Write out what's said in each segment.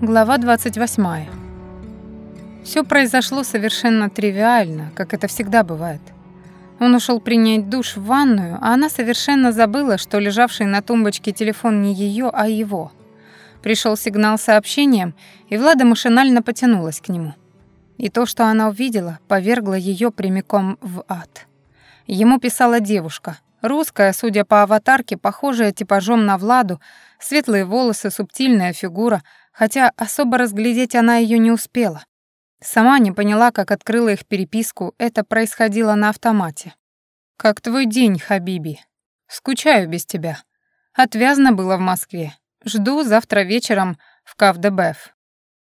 Глава 28. Все произошло совершенно тривиально, как это всегда бывает. Он ушел принять душ в ванную, а она совершенно забыла, что лежавший на тумбочке телефон не ее, а его. Пришел сигнал с сообщением, и Влада машинально потянулась к нему. И то, что она увидела, повергло ее прямиком в ад. Ему писала девушка, русская, судя по аватарке, похожая типажом на Владу, светлые волосы, субтильная фигура — хотя особо разглядеть она ее не успела. Сама не поняла, как открыла их переписку, это происходило на автомате. «Как твой день, Хабиби? Скучаю без тебя. Отвязно было в Москве. Жду завтра вечером в Кавдебеф».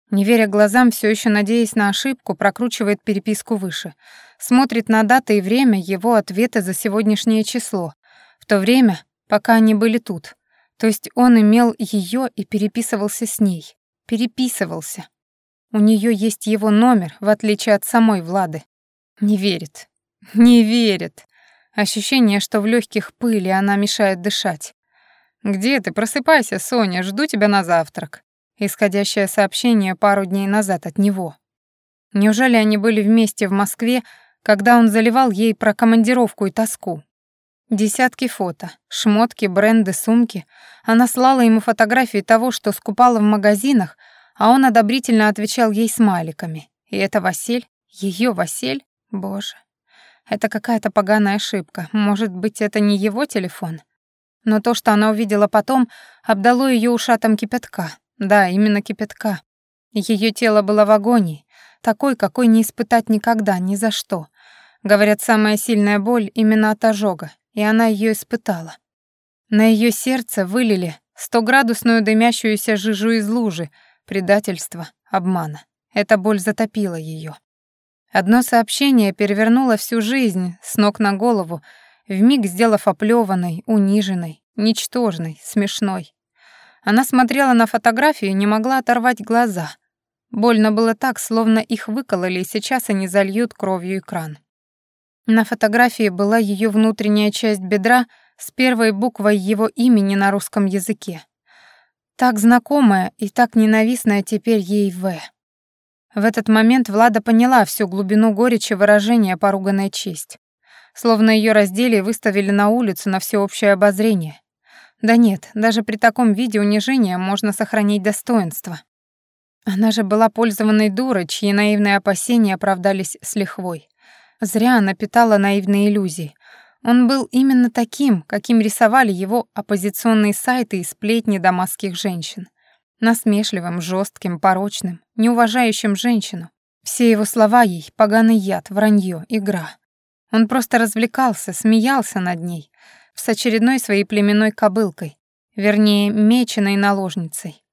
Не веря глазам, все еще надеясь на ошибку, прокручивает переписку выше. Смотрит на даты и время его ответа за сегодняшнее число. В то время, пока они были тут. То есть он имел ее и переписывался с ней переписывался. У нее есть его номер, в отличие от самой Влады. Не верит. Не верит. Ощущение, что в легких пыли она мешает дышать. «Где ты? Просыпайся, Соня, жду тебя на завтрак». Исходящее сообщение пару дней назад от него. Неужели они были вместе в Москве, когда он заливал ей про командировку и тоску? Десятки фото, шмотки, бренды, сумки. Она слала ему фотографии того, что скупала в магазинах, а он одобрительно отвечал ей смайликами. И это Василь? Ее Василь? Боже. Это какая-то поганая ошибка. Может быть, это не его телефон? Но то, что она увидела потом, обдало ее ушатом кипятка. Да, именно кипятка. Ее тело было в агонии, такой, какой не испытать никогда, ни за что. Говорят, самая сильная боль именно от ожога, и она ее испытала. На ее сердце вылили стоградусную дымящуюся жижу из лужи, предательства, обмана. Эта боль затопила ее. Одно сообщение перевернуло всю жизнь с ног на голову, вмиг сделав оплеванной, униженной, ничтожной, смешной. Она смотрела на фотографию и не могла оторвать глаза. Больно было так, словно их выкололи, и сейчас они зальют кровью экран. На фотографии была ее внутренняя часть бедра с первой буквой его имени на русском языке. Так знакомая и так ненавистная теперь ей В. В этот момент Влада поняла всю глубину горечи выражения поруганная честь. Словно ее раздели и выставили на улицу на всеобщее обозрение. Да нет, даже при таком виде унижения можно сохранить достоинство. Она же была пользованной дурой, чьи наивные опасения оправдались с лихвой. Зря она питала наивные иллюзии. Он был именно таким, каким рисовали его оппозиционные сайты и сплетни дамасских женщин. Насмешливым, жестким, порочным, неуважающим женщину. Все его слова ей — поганый яд, вранье, игра. Он просто развлекался, смеялся над ней, с очередной своей племенной кобылкой, вернее, меченой наложницей.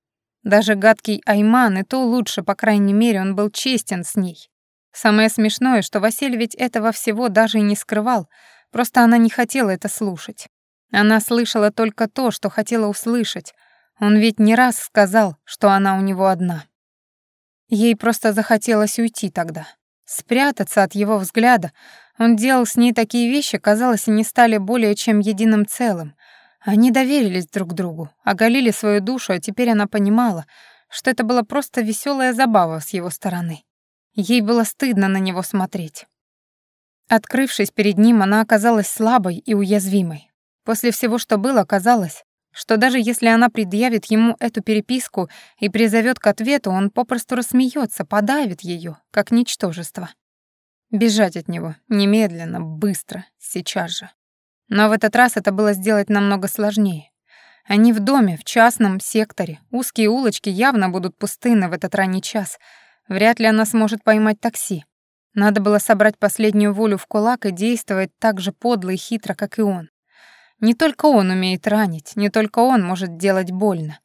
Даже гадкий Айман, и то лучше, по крайней мере, он был честен с ней. Самое смешное, что Василий ведь этого всего даже и не скрывал, просто она не хотела это слушать. Она слышала только то, что хотела услышать. Он ведь не раз сказал, что она у него одна. Ей просто захотелось уйти тогда, спрятаться от его взгляда. Он делал с ней такие вещи, казалось, они стали более чем единым целым. Они доверились друг другу, оголили свою душу, а теперь она понимала, что это была просто веселая забава с его стороны. Ей было стыдно на него смотреть. Открывшись перед ним, она оказалась слабой и уязвимой. После всего, что было, казалось, что даже если она предъявит ему эту переписку и призовет к ответу, он попросту рассмеется, подавит ее, как ничтожество. Бежать от него, немедленно, быстро, сейчас же. Но в этот раз это было сделать намного сложнее. Они в доме, в частном секторе, узкие улочки явно будут пустынны в этот ранний час — Вряд ли она сможет поймать такси. Надо было собрать последнюю волю в кулак и действовать так же подло и хитро, как и он. Не только он умеет ранить, не только он может делать больно.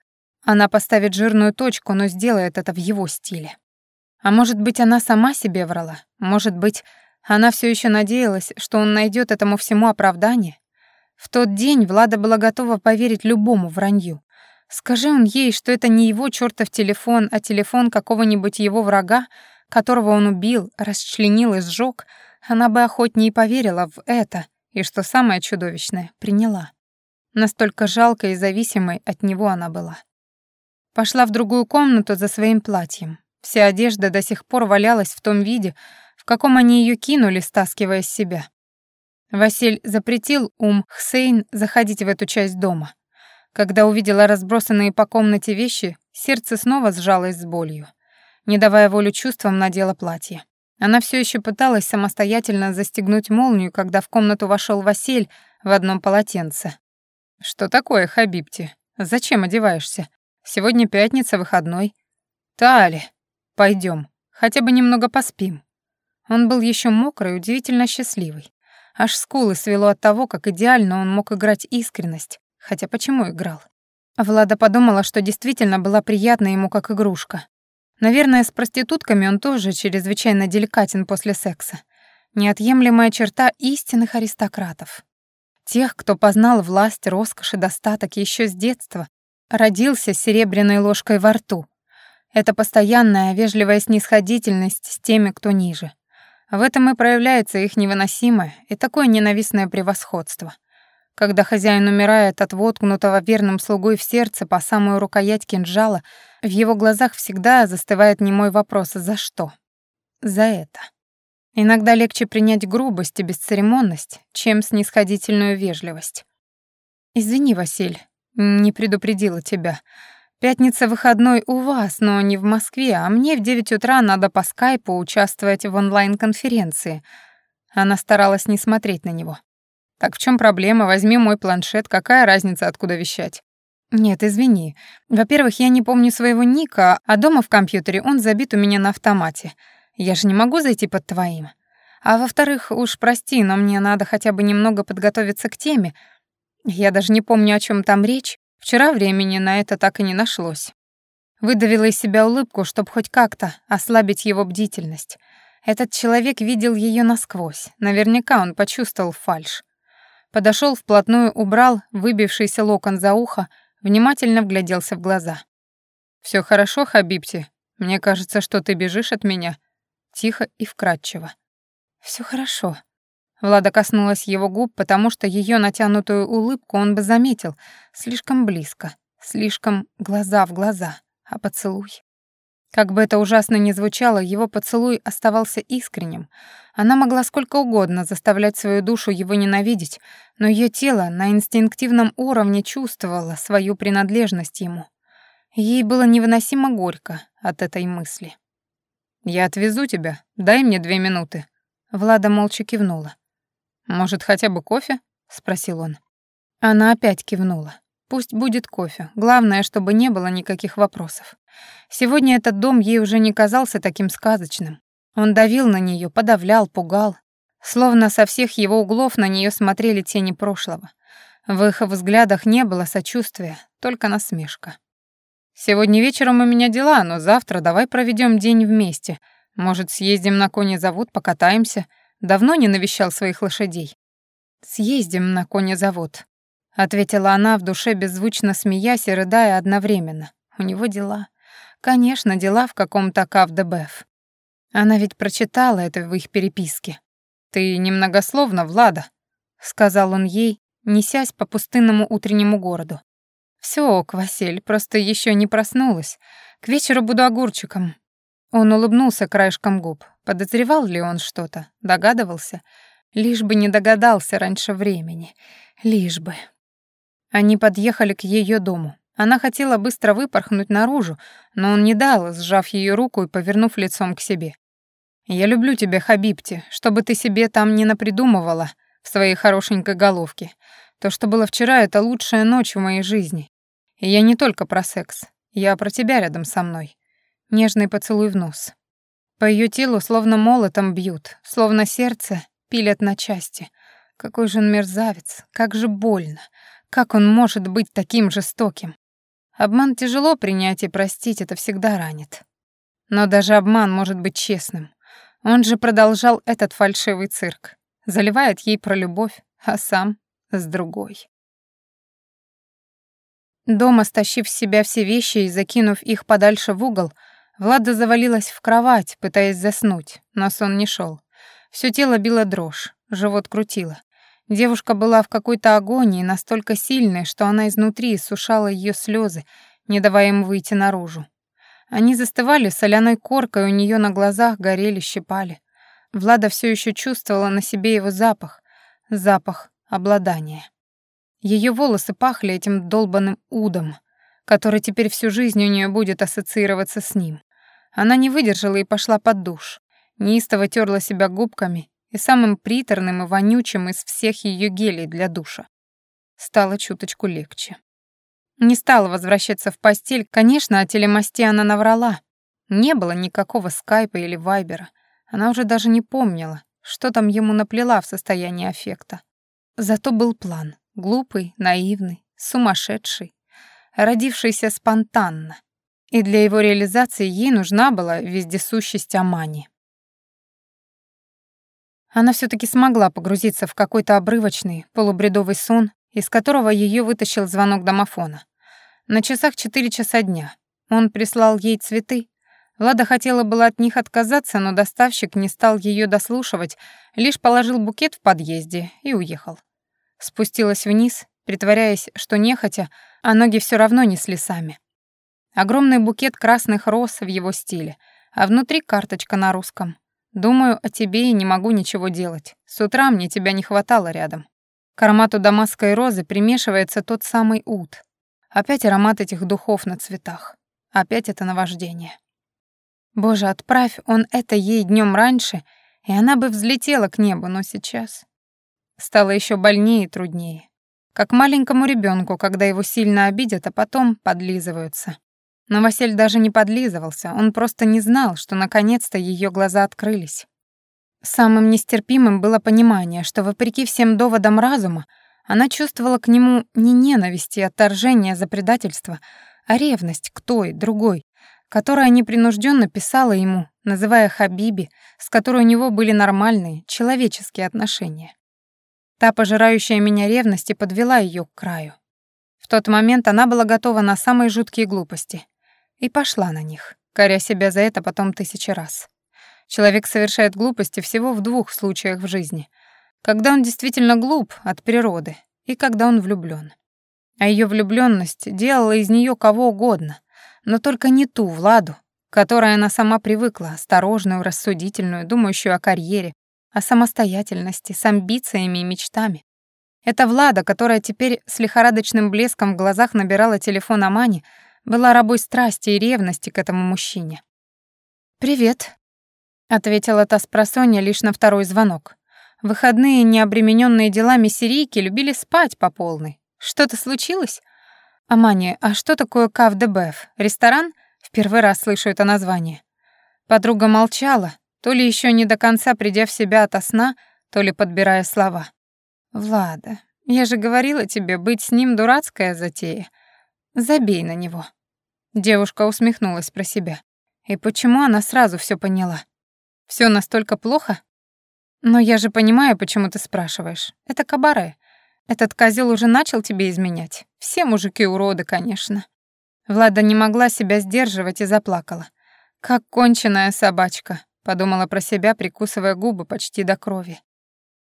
Она поставит жирную точку, но сделает это в его стиле. А может быть, она сама себе врала? Может быть, она все еще надеялась, что он найдет этому всему оправдание? В тот день Влада была готова поверить любому вранью. Скажи он ей, что это не его чертов телефон, а телефон какого-нибудь его врага, которого он убил, расчленил и сжег, она бы охотнее поверила в это, и, что самое чудовищное, приняла. Настолько жалкой и зависимой от него она была. Пошла в другую комнату за своим платьем. Вся одежда до сих пор валялась в том виде, в каком они ее кинули, стаскивая с себя. Василь запретил Ум Хсейн заходить в эту часть дома. Когда увидела разбросанные по комнате вещи, сердце снова сжалось с болью. Не давая волю чувствам, надела платье. Она все еще пыталась самостоятельно застегнуть молнию, когда в комнату вошел Василь в одном полотенце. «Что такое, Хабибти? Зачем одеваешься? Сегодня пятница, выходной. Тали, пойдем, хотя бы немного поспим». Он был еще мокрый, удивительно счастливый. Аж скулы свело от того, как идеально он мог играть искренность. Хотя почему играл? Влада подумала, что действительно была приятна ему как игрушка. Наверное, с проститутками он тоже чрезвычайно деликатен после секса. Неотъемлемая черта истинных аристократов. Тех, кто познал власть, роскошь и достаток еще с детства, родился с серебряной ложкой во рту. Это постоянная вежливая снисходительность с теми, кто ниже. В этом и проявляется их невыносимое и такое ненавистное превосходство. Когда хозяин умирает от воткнутого верным слугой в сердце по самую рукоять кинжала, в его глазах всегда застывает немой вопрос «за что?». За это. Иногда легче принять грубость и бесцеремонность, чем снисходительную вежливость. «Извини, Василь, не предупредила тебя. Пятница выходной у вас, но не в Москве, а мне в девять утра надо по скайпу участвовать в онлайн-конференции. Она старалась не смотреть на него. Так в чем проблема? Возьми мой планшет, какая разница, откуда вещать? Нет, извини. Во-первых, я не помню своего ника, а дома в компьютере он забит у меня на автомате. Я же не могу зайти под твоим. А во-вторых, уж прости, но мне надо хотя бы немного подготовиться к теме. Я даже не помню, о чем там речь. Вчера времени на это так и не нашлось. Выдавила из себя улыбку, чтобы хоть как-то ослабить его бдительность. Этот человек видел ее насквозь. Наверняка он почувствовал фальшь. Подошел вплотную, убрал выбившийся локон за ухо, внимательно вгляделся в глаза. Все хорошо, Хабибти? Мне кажется, что ты бежишь от меня». Тихо и вкрадчиво. Все хорошо», Влада коснулась его губ, потому что ее натянутую улыбку он бы заметил. Слишком близко, слишком глаза в глаза. А поцелуй? Как бы это ужасно ни звучало, его поцелуй оставался искренним. Она могла сколько угодно заставлять свою душу его ненавидеть, но ее тело на инстинктивном уровне чувствовало свою принадлежность ему. Ей было невыносимо горько от этой мысли. «Я отвезу тебя, дай мне две минуты». Влада молча кивнула. «Может, хотя бы кофе?» — спросил он. Она опять кивнула. Пусть будет кофе. Главное, чтобы не было никаких вопросов. Сегодня этот дом ей уже не казался таким сказочным. Он давил на нее, подавлял, пугал. Словно со всех его углов на нее смотрели тени прошлого. В их взглядах не было сочувствия, только насмешка. «Сегодня вечером у меня дела, но завтра давай проведем день вместе. Может, съездим на конезавод, покатаемся?» Давно не навещал своих лошадей. Съездим на конезавод, ответила она в душе беззвучно смеясь и рыдая одновременно. У него дела. Конечно, дела в каком-то Кавдебеф. Она ведь прочитала это в их переписке. Ты немногословно, Влада, сказал он ей, несясь по пустынному утреннему городу. Все, ок, Василь, просто еще не проснулась. К вечеру буду огурчиком. Он улыбнулся краешком губ. Подозревал ли он что-то? Догадывался? Лишь бы не догадался раньше времени. Лишь бы. Они подъехали к ее дому. Она хотела быстро выпорхнуть наружу, но он не дал, сжав ее руку и повернув лицом к себе. «Я люблю тебя, Хабибти, чтобы ты себе там не напридумывала в своей хорошенькой головке. То, что было вчера, это лучшая ночь в моей жизни. И я не только про секс. Я про тебя рядом со мной. Нежный поцелуй в нос. По ее телу словно молотом бьют, словно сердце пилят на части. Какой же он мерзавец, как же больно. Как он может быть таким жестоким? Обман тяжело принять и простить, это всегда ранит. Но даже обман может быть честным. Он же продолжал этот фальшивый цирк. Заливает ей про любовь, а сам с другой. Дома, стащив с себя все вещи и закинув их подальше в угол, Влада завалилась в кровать, пытаясь заснуть, но сон не шел. Всё тело било дрожь, живот крутило. Девушка была в какой-то агонии, настолько сильной, что она изнутри сушала её слёзы, не давая им выйти наружу. Они застывали соляной коркой, у нее на глазах горели, щипали. Влада все еще чувствовала на себе его запах, запах обладания. Ее волосы пахли этим долбанным удом, который теперь всю жизнь у нее будет ассоциироваться с ним. Она не выдержала и пошла под душ. Неистово терла себя губками и самым приторным и вонючим из всех ее гелей для душа. Стало чуточку легче. Не стала возвращаться в постель, конечно, о телемосте она наврала. Не было никакого скайпа или вайбера. Она уже даже не помнила, что там ему наплела в состоянии аффекта. Зато был план. Глупый, наивный, сумасшедший, родившийся спонтанно. И для его реализации ей нужна была вездесущесть Амани. Она все таки смогла погрузиться в какой-то обрывочный, полубредовый сон, из которого ее вытащил звонок домофона. На часах четыре часа дня. Он прислал ей цветы. Влада хотела было от них отказаться, но доставщик не стал ее дослушивать, лишь положил букет в подъезде и уехал. Спустилась вниз, притворяясь, что нехотя, а ноги все равно несли сами. Огромный букет красных роз в его стиле, а внутри карточка на русском. Думаю о тебе и не могу ничего делать. С утра мне тебя не хватало рядом. К аромату дамасской розы примешивается тот самый ут. Опять аромат этих духов на цветах. Опять это наваждение. Боже, отправь он это ей днем раньше, и она бы взлетела к небу, но сейчас стало еще больнее и труднее. Как маленькому ребенку, когда его сильно обидят, а потом подлизываются. Но Василь даже не подлизывался, он просто не знал, что наконец-то ее глаза открылись. Самым нестерпимым было понимание, что, вопреки всем доводам разума, она чувствовала к нему не ненависть и отторжение за предательство, а ревность к той, другой, которая непринужденно писала ему, называя Хабиби, с которой у него были нормальные, человеческие отношения. Та пожирающая меня ревность и подвела ее к краю. В тот момент она была готова на самые жуткие глупости. И пошла на них, коря себя за это потом тысячи раз. Человек совершает глупости всего в двух случаях в жизни. Когда он действительно глуп от природы и когда он влюблён. А её влюблённость делала из неё кого угодно, но только не ту Владу, которой она сама привыкла, осторожную, рассудительную, думающую о карьере, о самостоятельности, с амбициями и мечтами. Это Влада, которая теперь с лихорадочным блеском в глазах набирала телефон Амани, была рабой страсти и ревности к этому мужчине. «Привет», — ответила та спросонья лишь на второй звонок. Выходные, не обремененные делами сирийки, любили спать по полной. Что-то случилось? Амани, а что такое КАВДБФ? Ресторан? В первый раз слышу это название. Подруга молчала, то ли еще не до конца придя в себя ото сна, то ли подбирая слова. «Влада, я же говорила тебе, быть с ним дурацкая затея. Забей на него». Девушка усмехнулась про себя. И почему она сразу все поняла? Все настолько плохо? Но я же понимаю, почему ты спрашиваешь. Это кабаре. Этот козел уже начал тебе изменять. Все мужики уроды, конечно. Влада не могла себя сдерживать и заплакала. Как конченая собачка, подумала про себя, прикусывая губы почти до крови.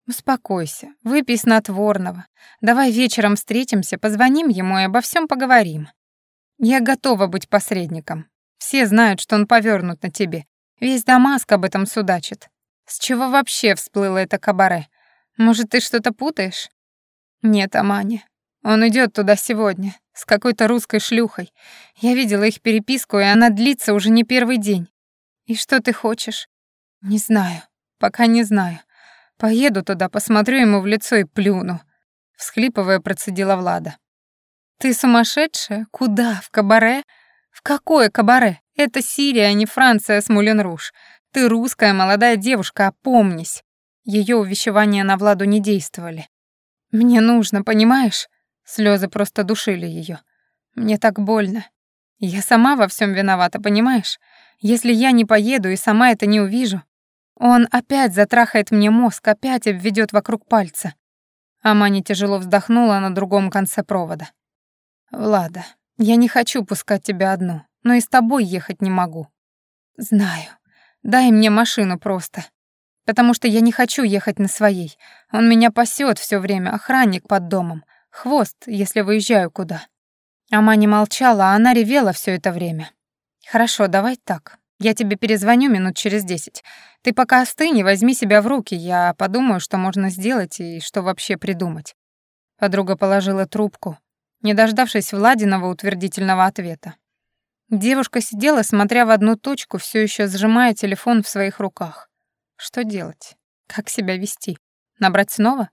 «Успокойся, выпей снотворного. Давай вечером встретимся, позвоним ему и обо всем поговорим. Я готова быть посредником. Все знают, что он повернут на тебе. Весь Дамаск об этом судачит. С чего вообще всплыло это кабаре? Может, ты что-то путаешь?» «Нет, Амани. Он идет туда сегодня, с какой-то русской шлюхой. Я видела их переписку, и она длится уже не первый день. И что ты хочешь?» «Не знаю. Пока не знаю. Поеду туда, посмотрю ему в лицо и плюну. Всхлипывая, процедила Влада. Ты сумасшедшая? Куда? В кабаре? В какое кабаре? Это Сирия, а не Франция с Мулен-Руж. Ты русская молодая девушка, опомнись. Ее увещевания на Владу не действовали. Мне нужно, понимаешь? Слезы просто душили ее. Мне так больно. Я сама во всем виновата, понимаешь? Если я не поеду и сама это не увижу, он опять затрахает мне мозг, опять обведет вокруг пальца. Амани тяжело вздохнула на другом конце провода. «Влада, я не хочу пускать тебя одну, но и с тобой ехать не могу». «Знаю. Дай мне машину просто. Потому что я не хочу ехать на своей. Он меня пасет все время, охранник под домом. Хвост, если выезжаю куда». Ама не молчала, а она ревела все это время. «Хорошо, давай так. Я тебе перезвоню минут через десять. Ты пока остынь и возьми себя в руки, я подумаю, что можно сделать и что вообще придумать». Подруга положила трубку, не дождавшись Владиного утвердительного ответа. Девушка сидела, смотря в одну точку, все еще сжимая телефон в своих руках. Что делать? Как себя вести? Набрать снова?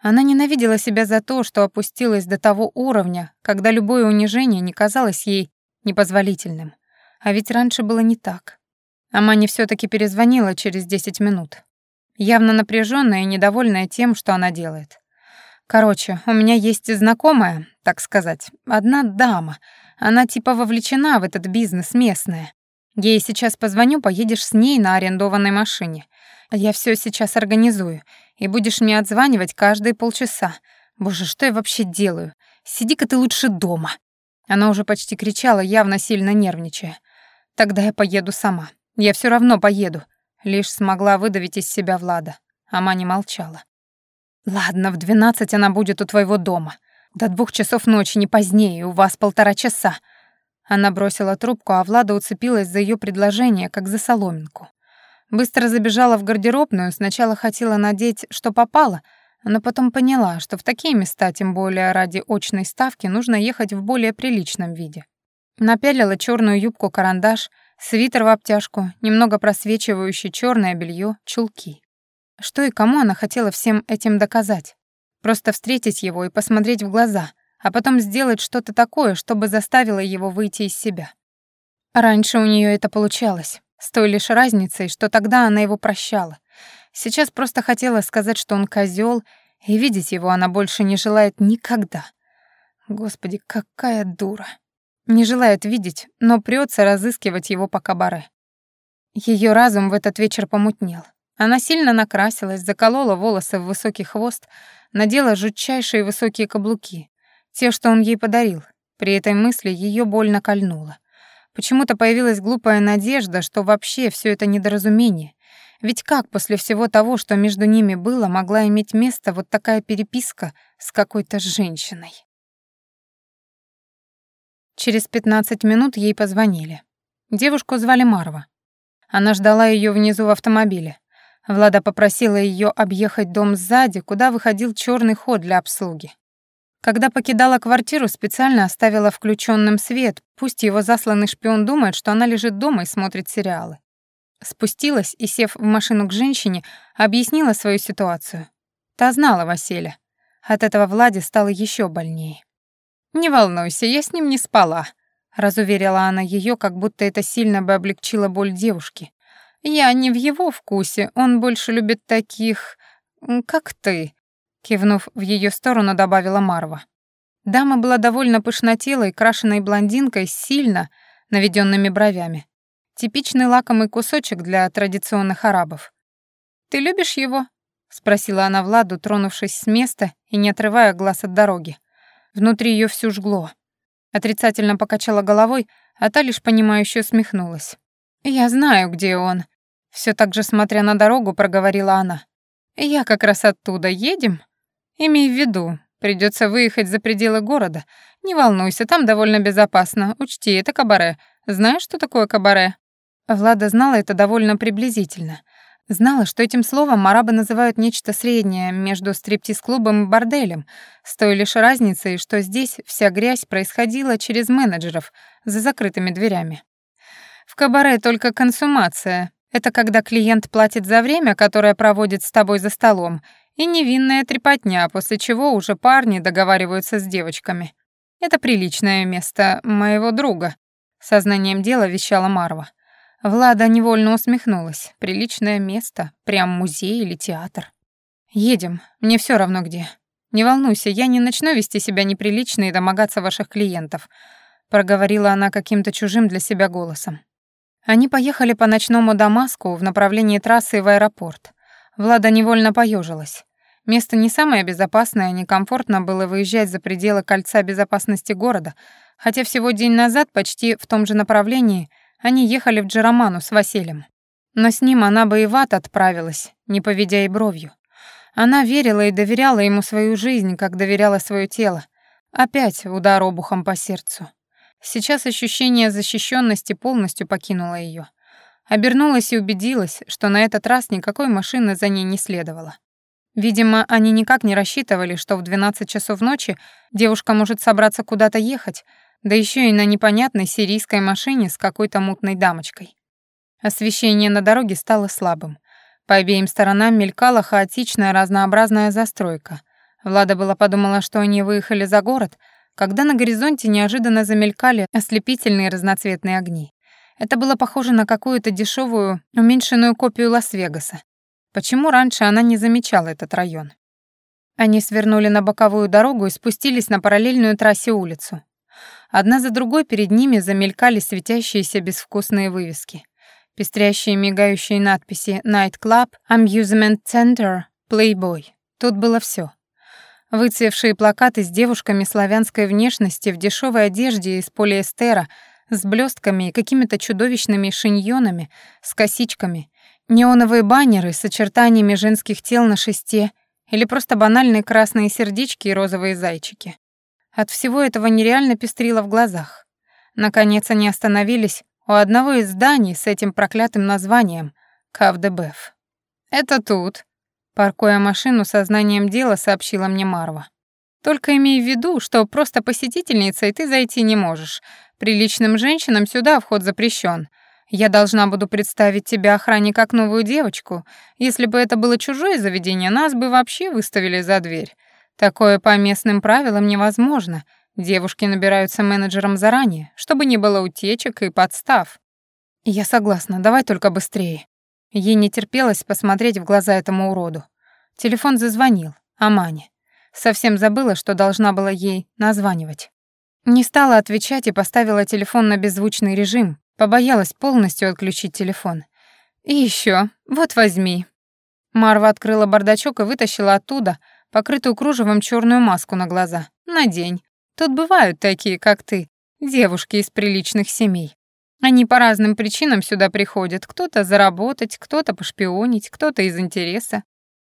Она ненавидела себя за то, что опустилась до того уровня, когда любое унижение не казалось ей непозволительным. А ведь раньше было не так. Амани все таки перезвонила через 10 минут. Явно напряженная и недовольная тем, что она делает. Короче, у меня есть знакомая, так сказать, одна дама. Она типа вовлечена в этот бизнес местная. Ей сейчас позвоню, поедешь с ней на арендованной машине. Я все сейчас организую, и будешь мне отзванивать каждые полчаса. Боже, что я вообще делаю? Сиди-ка ты лучше дома. Она уже почти кричала, явно сильно нервничая. Тогда я поеду сама. Я все равно поеду. Лишь смогла выдавить из себя Влада. Ама не молчала. «Ладно, в двенадцать она будет у твоего дома. До двух часов ночи, не позднее, у вас полтора часа». Она бросила трубку, а Влада уцепилась за ее предложение, как за соломинку. Быстро забежала в гардеробную, сначала хотела надеть, что попало, но потом поняла, что в такие места, тем более ради очной ставки, нужно ехать в более приличном виде. Напялила черную юбку-карандаш, свитер в обтяжку, немного просвечивающее черное белье, чулки. Что и кому она хотела всем этим доказать? Просто встретить его и посмотреть в глаза, а потом сделать что-то такое, чтобы заставило его выйти из себя. Раньше у нее это получалось, с той лишь разницей, что тогда она его прощала. Сейчас просто хотела сказать, что он козел, и видеть его она больше не желает никогда. Господи, какая дура. Не желает видеть, но прется разыскивать его по кабаре. Ее разум в этот вечер помутнел. Она сильно накрасилась, заколола волосы в высокий хвост, надела жутчайшие высокие каблуки, те, что он ей подарил. При этой мысли ее больно кольнуло. Почему-то появилась глупая надежда, что вообще все это недоразумение. Ведь как после всего того, что между ними было, могла иметь место вот такая переписка с какой-то женщиной? Через 15 минут ей позвонили. Девушку звали Марва. Она ждала ее внизу в автомобиле. Влада попросила ее объехать дом сзади, куда выходил черный ход для обслуги. Когда покидала квартиру, специально оставила включенным свет, пусть его засланный шпион думает, что она лежит дома и смотрит сериалы. Спустилась и, сев в машину к женщине, объяснила свою ситуацию. Та знала Василия. От этого Владе стало еще больнее. «Не волнуйся, я с ним не спала», — разуверила она ее, как будто это сильно бы облегчило боль девушки. «Я не в его вкусе, он больше любит таких, как ты», кивнув в ее сторону, добавила Марва. Дама была довольно пышнотелой, крашеной блондинкой сильно наведенными бровями. Типичный лакомый кусочек для традиционных арабов. «Ты любишь его?» — спросила она Владу, тронувшись с места и не отрывая глаз от дороги. Внутри ее всю жгло. Отрицательно покачала головой, а та лишь понимающе усмехнулась. «Я знаю, где он», все так же, смотря на дорогу, проговорила она. «Я как раз оттуда. Едем?» «Имей в виду, придется выехать за пределы города. Не волнуйся, там довольно безопасно. Учти, это кабаре. Знаешь, что такое кабаре?» Влада знала это довольно приблизительно. Знала, что этим словом арабы называют нечто среднее между стриптиз-клубом и борделем, с той лишь разницей, что здесь вся грязь происходила через менеджеров за закрытыми дверями. В кабаре только консумация. Это когда клиент платит за время, которое проводит с тобой за столом, и невинная трепотня, после чего уже парни договариваются с девочками. Это приличное место моего друга, сознанием дела вещала Марва. Влада невольно усмехнулась. Приличное место, прям музей или театр. Едем, мне все равно где. Не волнуйся, я не начну вести себя неприлично и домогаться ваших клиентов, проговорила она каким-то чужим для себя голосом. Они поехали по ночному Дамаску в направлении трассы в аэропорт. Влада невольно поежилась. Место не самое безопасное, некомфортно было выезжать за пределы кольца безопасности города, хотя всего день назад почти в том же направлении — они ехали в Джероману с Василием. Но с ним она бы и в ад отправилась, не поведя и бровью. Она верила и доверяла ему свою жизнь, как доверяла свое тело. Опять удар обухом по сердцу. Сейчас ощущение защищенности полностью покинуло ее. Обернулась и убедилась, что на этот раз никакой машины за ней не следовало. Видимо, они никак не рассчитывали, что в 12 часов ночи девушка может собраться куда-то ехать, да еще и на непонятной сирийской машине с какой-то мутной дамочкой. Освещение на дороге стало слабым. По обеим сторонам мелькала хаотичная разнообразная застройка. Влада была подумала, что они выехали за город, когда на горизонте неожиданно замелькали ослепительные разноцветные огни. Это было похоже на какую-то дешевую, уменьшенную копию Лас-Вегаса. Почему раньше она не замечала этот район? Они свернули на боковую дорогу и спустились на параллельную трассе улицу. Одна за другой перед ними замелькали светящиеся безвкусные вывески. Пестрящие мигающие надписи «Night Club», «Amusement Center», «Playboy». Тут было все. Выцвевшие плакаты с девушками славянской внешности в дешевой одежде из полиэстера — с блестками и какими-то чудовищными шиньонами, с косичками, неоновые баннеры с очертаниями женских тел на шесте или просто банальные красные сердечки и розовые зайчики. От всего этого нереально пестрило в глазах. Наконец они остановились у одного из зданий с этим проклятым названием Кавдебеф. «Это тут», — паркуя машину со знанием дела, сообщила мне Марва. «Только имей в виду, что просто посетительницей ты зайти не можешь, Приличным женщинам сюда вход запрещен. Я должна буду представить тебя охране как новую девочку. Если бы это было чужое заведение, нас бы вообще выставили за дверь. Такое по местным правилам невозможно. Девушки набираются менеджером заранее, чтобы не было утечек и подстав. Я согласна, давай только быстрее. Ей не терпелось посмотреть в глаза этому уроду. Телефон зазвонил, а Мане. Совсем забыла, что должна была ей названивать. Не стала отвечать и поставила телефон на беззвучный режим, побоялась полностью отключить телефон. «И еще, вот возьми». Марва открыла бардачок и вытащила оттуда покрытую кружевом черную маску на глаза. «Надень. Тут бывают такие, как ты, девушки из приличных семей. Они по разным причинам сюда приходят. Кто-то заработать, кто-то пошпионить, кто-то из интереса.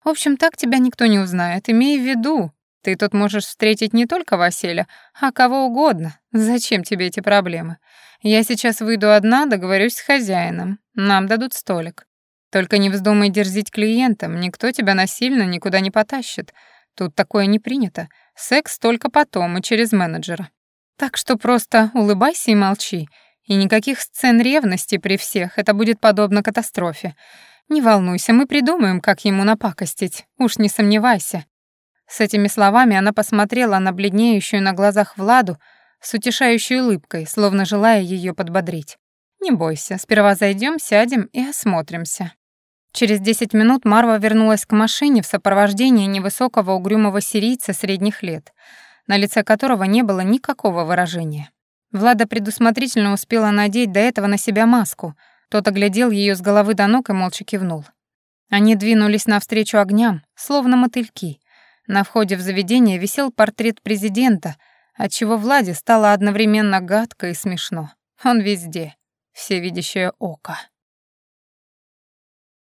В общем, так тебя никто не узнает. Имей в виду, ты тут можешь встретить не только Василя, а кого угодно. Зачем тебе эти проблемы? Я сейчас выйду одна, договорюсь с хозяином. Нам дадут столик. Только не вздумай дерзить клиентам, никто тебя насильно никуда не потащит. Тут такое не принято. Секс только потом и через менеджера. Так что просто улыбайся и молчи. И никаких сцен ревности при всех, это будет подобно катастрофе. Не волнуйся, мы придумаем, как ему напакостить. Уж не сомневайся. С этими словами она посмотрела на бледнеющую на глазах Владу с утешающей улыбкой, словно желая ее подбодрить. «Не бойся, сперва зайдем, сядем и осмотримся». Через десять минут Марва вернулась к машине в сопровождении невысокого угрюмого сирийца средних лет, на лице которого не было никакого выражения. Влада предусмотрительно успела надеть до этого на себя маску. Тот оглядел ее с головы до ног и молча кивнул. Они двинулись навстречу огням, словно мотыльки — на входе в заведение висел портрет президента, отчего Владе стало одновременно гадко и смешно. Он везде, всевидящее око.